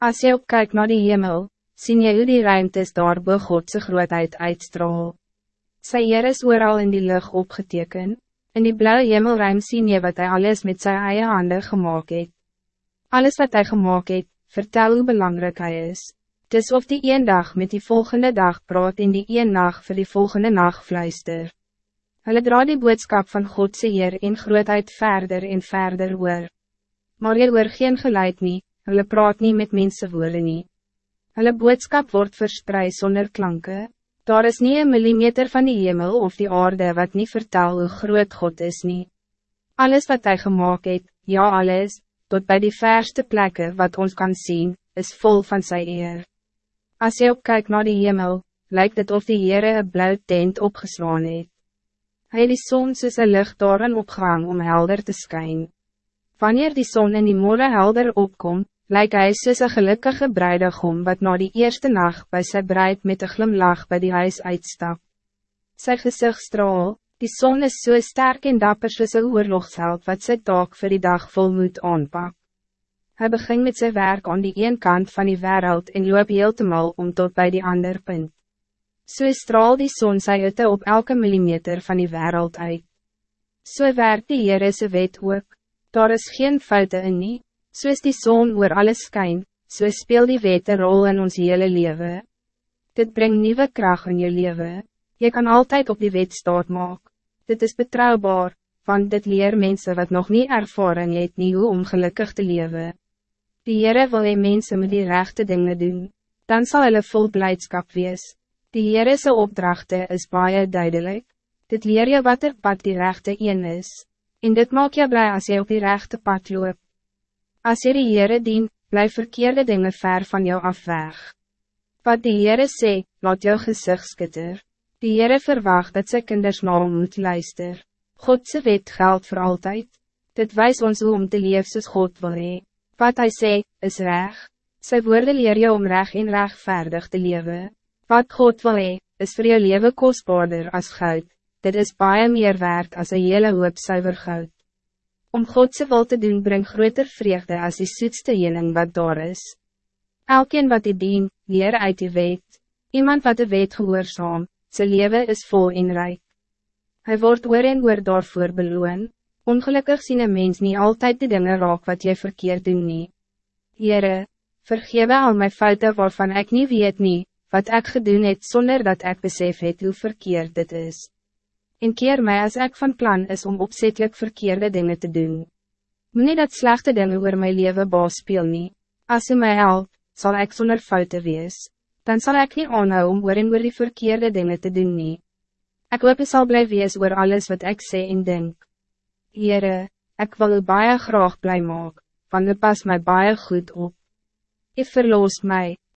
Als je opkijkt naar die hemel, zie je hoe die ruimtes daar bij Godse grootheid uitstraal. Sy Heer is ooral in die lucht opgeteken, in die blauwe hemelruim zie je wat hij alles met zijn eigen handen gemaakt het. Alles wat hij gemaakt het, vertel hoe belangrijk hij is. Het is of die een dag met die volgende dag praat in die een nacht voor die volgende nacht fluister. Hulle dra die boodskap van Godse Heer in grootheid verder en verder hoor. Maar jy hoor geen geluid nie, hulle praat niet met mensen woorden nie. Hulle boodskap wordt verspreid zonder klanken. Daar is niet een millimeter van die hemel of die aarde wat niet vertel hoe groot God is nie. Alles wat hij gemaakt het, ja alles, tot bij die verste plekken wat ons kan zien, is vol van zijn eer. Als je opkijkt naar die hemel, lijkt het of die Heere een blauw tent opgeslaan het. Hij die zon soos een licht daar in opgang om helder te schijnen. Wanneer die zon in die morgen helder opkomt, lijkt hij soos een gelukkige bruidegom wat na die eerste nacht bij zijn bruid met een glimlach bij die huis uitstap. Sy gezicht straal, die zon is so sterk en dapper soos een oorlogsheld wat sy taak voor die dag vol moet aanpak. Hij begint met zijn werk aan die een kant van die wereld en loop heeltemal om tot bij die ander punt. So straal die zon sy hitte op elke millimeter van die wereld uit. So werk die Heere wet ook, daar is geen fouten in nie, so is die zon oor alles skyn, so speel die wet een rol in ons hele leven. Dit brengt nieuwe kracht in je leven. Je kan altijd op die wet staat maak. Dit is betrouwbaar, want dit leer mensen wat nog niet ervaren het nie hoe om gelukkig te leven. Die Heere wil hy mense met die rechte dingen doen, dan zal hulle vol blijdschap wees. Die Heere se opdrachte is baie duidelijk. Dit leer je wat er pad die rechte een is. En dit maak je blij als je op die rechte pad loop. Als je die Heere dien, blijf verkeerde dingen ver van jou af weg. Wat die Heere sê, laat jou gezicht skitter. Die Heere verwacht dat sy kinders na hom moet luister. Godse wet geldt voor altijd. Dit wijst ons hoe om te leef soos God wil hee. Wat hij sê, is reg. Sy woorde leer jou om reg en rechtvaardig te leven. Wat God wil hee, is voor jou leven kostbaarder als goud. Dit is baie meer waard als een hele hoop zuiver goud. Om Godse wil te doen brengt groter vreugde als die soetste jening wat daar is. Elkeen wat die dien, leer uit die weet. Iemand wat de weet gehoorzaam, zijn leven is vol en rijk. Hij wordt oor en oor daarvoor beloon. Ongelukkig sien een mens niet altijd de dingen raak wat jy verkeerd doen nie. Heere, vergewe al my fouten waarvan ik niet weet nie, wat ik gedoen het zonder dat ik besef het hoe verkeerd dit is. En keer mij als ik van plan is om opzettelijk verkeerde dingen te doen. Nie dat slechte dingen oor my leven baas speel nie. As u my help, zal ik zonder fouten wees. Dan zal ik niet aanhou om oor en oor die verkeerde dingen te doen nie. Ik hoop u sal bly wees oor alles wat ik sê en denk. Heere, ik wil u baie graag blij maak, want u pas mij baie goed op. Ik verloos mij,